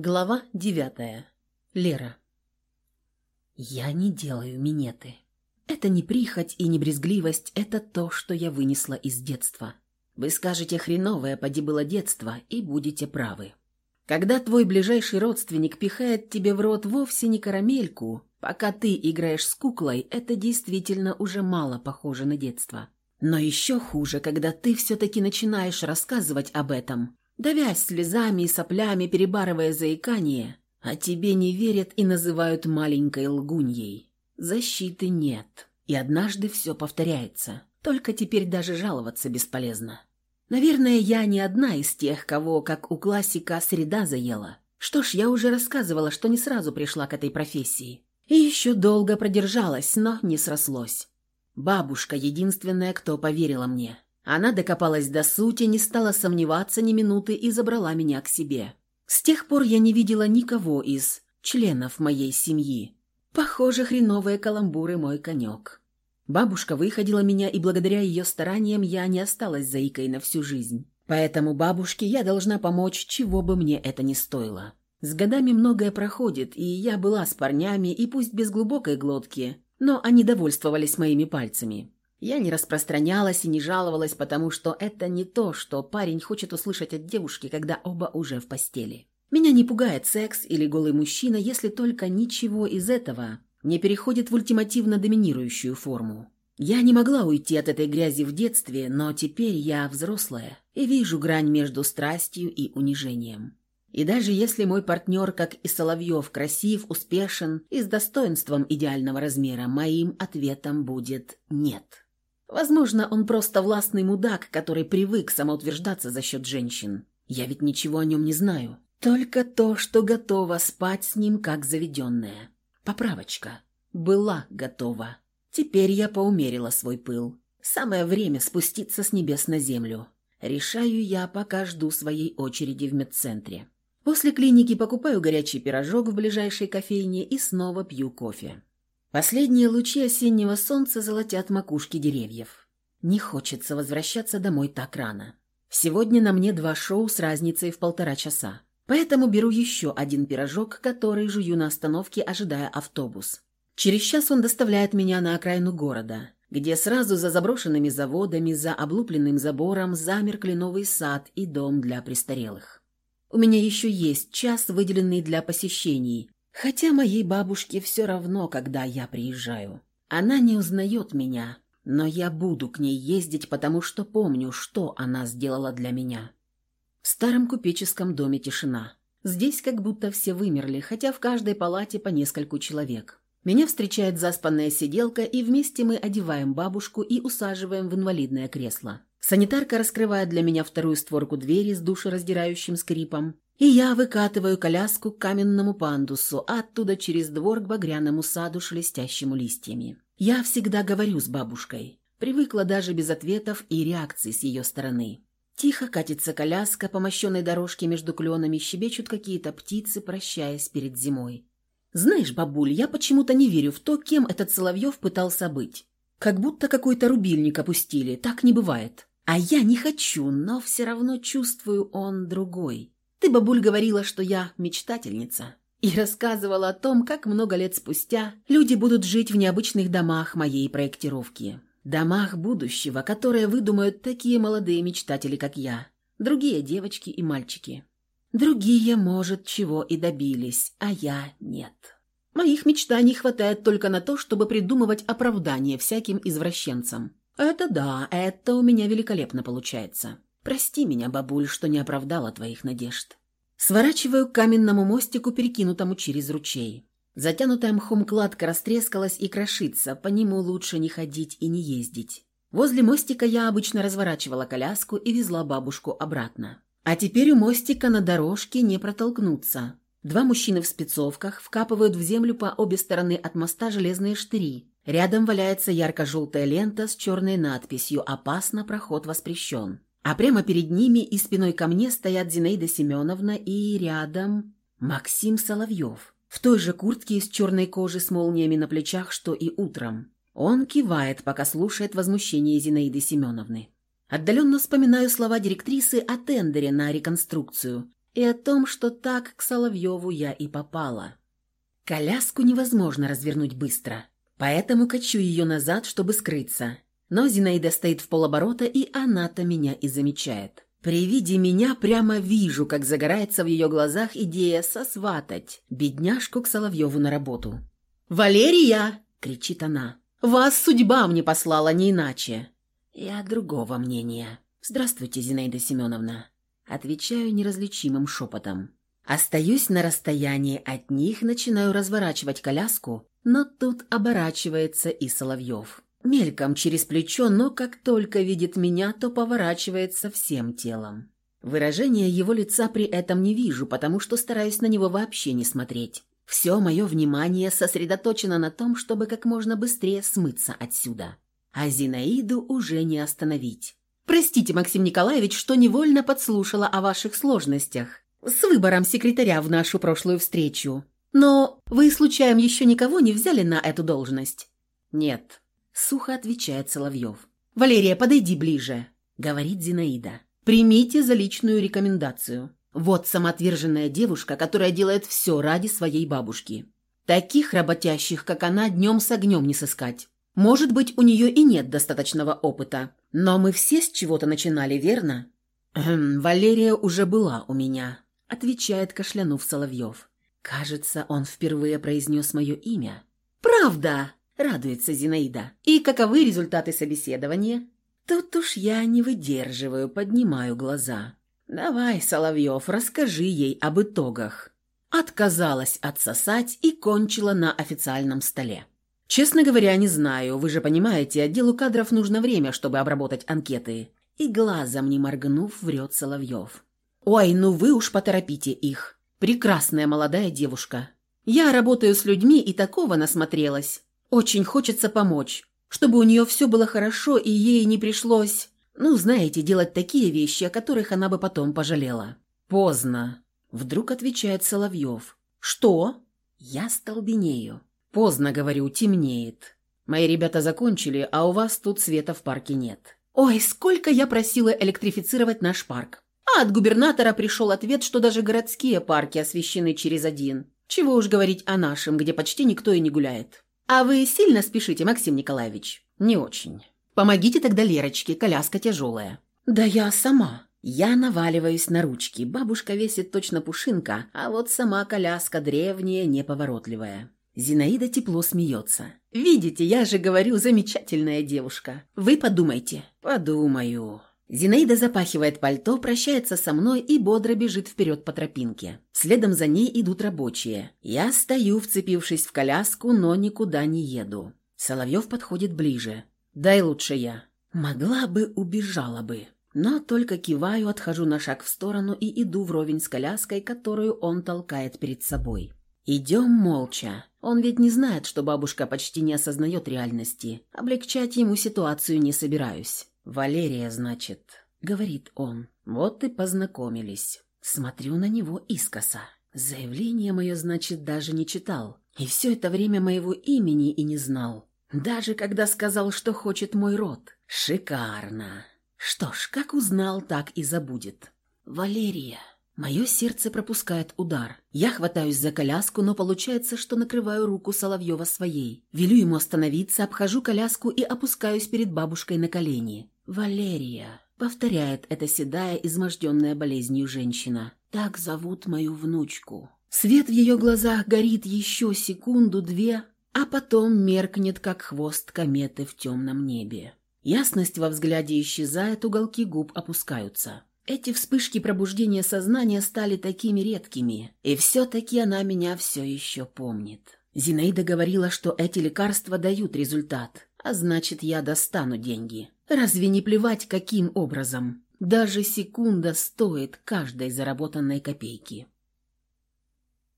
Глава девятая. Лера. Я не делаю минеты. Это не прихоть и не брезгливость, это то, что я вынесла из детства. Вы скажете хреновое, поди было детство, и будете правы. Когда твой ближайший родственник пихает тебе в рот вовсе не карамельку, пока ты играешь с куклой, это действительно уже мало похоже на детство. Но еще хуже, когда ты все-таки начинаешь рассказывать об этом, давясь слезами и соплями, перебарывая заикание, а тебе не верят и называют маленькой лгуньей. Защиты нет, и однажды все повторяется. Только теперь даже жаловаться бесполезно. Наверное, я не одна из тех, кого, как у классика, среда заела. Что ж, я уже рассказывала, что не сразу пришла к этой профессии. И еще долго продержалась, но не срослось. Бабушка единственная, кто поверила мне. Она докопалась до сути, не стала сомневаться ни минуты и забрала меня к себе. С тех пор я не видела никого из членов моей семьи. Похоже, хреновые каламбуры мой конек. Бабушка выходила меня, и благодаря ее стараниям я не осталась заикой на всю жизнь. Поэтому бабушке я должна помочь, чего бы мне это ни стоило. С годами многое проходит, и я была с парнями, и пусть без глубокой глотки, но они довольствовались моими пальцами. Я не распространялась и не жаловалась, потому что это не то, что парень хочет услышать от девушки, когда оба уже в постели. Меня не пугает секс или голый мужчина, если только ничего из этого не переходит в ультимативно доминирующую форму. Я не могла уйти от этой грязи в детстве, но теперь я взрослая и вижу грань между страстью и унижением. И даже если мой партнер, как и Соловьев, красив, успешен и с достоинством идеального размера, моим ответом будет «нет». Возможно, он просто властный мудак, который привык самоутверждаться за счет женщин. Я ведь ничего о нем не знаю. Только то, что готова спать с ним как заведенная. Поправочка. Была готова. Теперь я поумерила свой пыл. Самое время спуститься с небес на землю. Решаю я, пока жду своей очереди в медцентре. После клиники покупаю горячий пирожок в ближайшей кофейне и снова пью кофе. Последние лучи осеннего солнца золотят макушки деревьев. Не хочется возвращаться домой так рано. Сегодня на мне два шоу с разницей в полтора часа. Поэтому беру еще один пирожок, который жую на остановке, ожидая автобус. Через час он доставляет меня на окраину города, где сразу за заброшенными заводами, за облупленным забором замер кленовый сад и дом для престарелых. У меня еще есть час, выделенный для посещений, Хотя моей бабушке все равно, когда я приезжаю. Она не узнает меня, но я буду к ней ездить, потому что помню, что она сделала для меня. В старом купеческом доме тишина. Здесь как будто все вымерли, хотя в каждой палате по нескольку человек. Меня встречает заспанная сиделка, и вместе мы одеваем бабушку и усаживаем в инвалидное кресло. Санитарка раскрывает для меня вторую створку двери с душераздирающим скрипом, и я выкатываю коляску к каменному пандусу, оттуда через двор к багряному саду, шелестящему листьями. Я всегда говорю с бабушкой. Привыкла даже без ответов и реакций с ее стороны. Тихо катится коляска, по мощенной дорожке между кленами щебечут какие-то птицы, прощаясь перед зимой. Знаешь, бабуль, я почему-то не верю в то, кем этот Соловьев пытался быть. Как будто какой-то рубильник опустили, так не бывает. А я не хочу, но все равно чувствую он другой. Ты, бабуль, говорила, что я мечтательница. И рассказывала о том, как много лет спустя люди будут жить в необычных домах моей проектировки. Домах будущего, которые выдумают такие молодые мечтатели, как я. Другие девочки и мальчики. Другие, может, чего и добились, а я нет. Моих мечтаний хватает только на то, чтобы придумывать оправдание всяким извращенцам. Это да, это у меня великолепно получается. Прости меня, бабуль, что не оправдала твоих надежд. Сворачиваю к каменному мостику, перекинутому через ручей. Затянутая мхом кладка растрескалась и крошится, по нему лучше не ходить и не ездить. Возле мостика я обычно разворачивала коляску и везла бабушку обратно. А теперь у мостика на дорожке не протолкнуться. Два мужчины в спецовках вкапывают в землю по обе стороны от моста железные штыри. Рядом валяется ярко-желтая лента с черной надписью «Опасно, проход воспрещен». А прямо перед ними и спиной ко мне стоят Зинаида Семеновна и рядом Максим Соловьев. В той же куртке из черной кожи с молниями на плечах, что и утром. Он кивает, пока слушает возмущение Зинаиды Семеновны. Отдаленно вспоминаю слова директрисы о тендере на реконструкцию. и о том, что так к Соловьеву я и попала. Коляску невозможно развернуть быстро, поэтому качу ее назад, чтобы скрыться. Но Зинаида стоит в полоборота, и она-то меня и замечает. При виде меня прямо вижу, как загорается в ее глазах идея сосватать бедняжку к Соловьеву на работу. «Валерия!» — кричит она. «Вас судьба мне послала, не иначе!» Я другого мнения. «Здравствуйте, Зинаида Семеновна!» Отвечаю неразличимым шепотом. Остаюсь на расстоянии от них, начинаю разворачивать коляску, но тут оборачивается и Соловьев. Мельком через плечо, но как только видит меня, то поворачивается всем телом. Выражения его лица при этом не вижу, потому что стараюсь на него вообще не смотреть. Все мое внимание сосредоточено на том, чтобы как можно быстрее смыться отсюда. А Зинаиду уже не остановить. «Простите, Максим Николаевич, что невольно подслушала о ваших сложностях с выбором секретаря в нашу прошлую встречу. Но вы, случаем, еще никого не взяли на эту должность?» «Нет», Сухо отвечает Соловьев. «Валерия, подойди ближе», — говорит Зинаида. «Примите за личную рекомендацию. Вот самоотверженная девушка, которая делает все ради своей бабушки. Таких работящих, как она, днем с огнем не сыскать. Может быть, у нее и нет достаточного опыта. Но мы все с чего-то начинали, верно?» «Эм, «Валерия уже была у меня», — отвечает кашлянув Соловьев. «Кажется, он впервые произнес мое имя». «Правда!» Радуется Зинаида. «И каковы результаты собеседования?» Тут уж я не выдерживаю, поднимаю глаза. «Давай, Соловьев, расскажи ей об итогах». Отказалась отсосать и кончила на официальном столе. «Честно говоря, не знаю. Вы же понимаете, отделу кадров нужно время, чтобы обработать анкеты». И глазом не моргнув, врет Соловьев. «Ой, ну вы уж поторопите их. Прекрасная молодая девушка. Я работаю с людьми и такого насмотрелась. Очень хочется помочь, чтобы у нее все было хорошо и ей не пришлось, ну, знаете, делать такие вещи, о которых она бы потом пожалела. Поздно. Вдруг отвечает Соловьев. Что? Я столбенею. Поздно, говорю, темнеет. Мои ребята закончили, а у вас тут света в парке нет. Ой, сколько я просила электрифицировать наш парк. А от губернатора пришел ответ, что даже городские парки освещены через один. Чего уж говорить о нашем, где почти никто и не гуляет. «А вы сильно спешите, Максим Николаевич?» «Не очень. Помогите тогда Лерочке, коляска тяжелая». «Да я сама». Я наваливаюсь на ручки. Бабушка весит точно пушинка, а вот сама коляска древняя, неповоротливая. Зинаида тепло смеется. «Видите, я же говорю, замечательная девушка. Вы подумайте». «Подумаю». Зинаида запахивает пальто, прощается со мной и бодро бежит вперед по тропинке. Следом за ней идут рабочие. Я стою, вцепившись в коляску, но никуда не еду. Соловьев подходит ближе. «Дай лучше я». Могла бы, убежала бы. Но только киваю, отхожу на шаг в сторону и иду вровень с коляской, которую он толкает перед собой. Идем молча. Он ведь не знает, что бабушка почти не осознает реальности. Облегчать ему ситуацию не собираюсь. «Валерия, значит», — говорит он. «Вот и познакомились». Смотрю на него искоса. Заявление мое, значит, даже не читал. И все это время моего имени и не знал. Даже когда сказал, что хочет мой род. Шикарно. Что ж, как узнал, так и забудет. «Валерия». Мое сердце пропускает удар. Я хватаюсь за коляску, но получается, что накрываю руку Соловьева своей. Велю ему остановиться, обхожу коляску и опускаюсь перед бабушкой на колени. «Валерия», — повторяет эта седая, изможденная болезнью женщина. «Так зовут мою внучку». Свет в ее глазах горит еще секунду-две, а потом меркнет, как хвост кометы в темном небе. Ясность во взгляде исчезает, уголки губ опускаются. Эти вспышки пробуждения сознания стали такими редкими, и все-таки она меня все еще помнит. Зинаида говорила, что эти лекарства дают результат, а значит, я достану деньги. Разве не плевать, каким образом? Даже секунда стоит каждой заработанной копейки.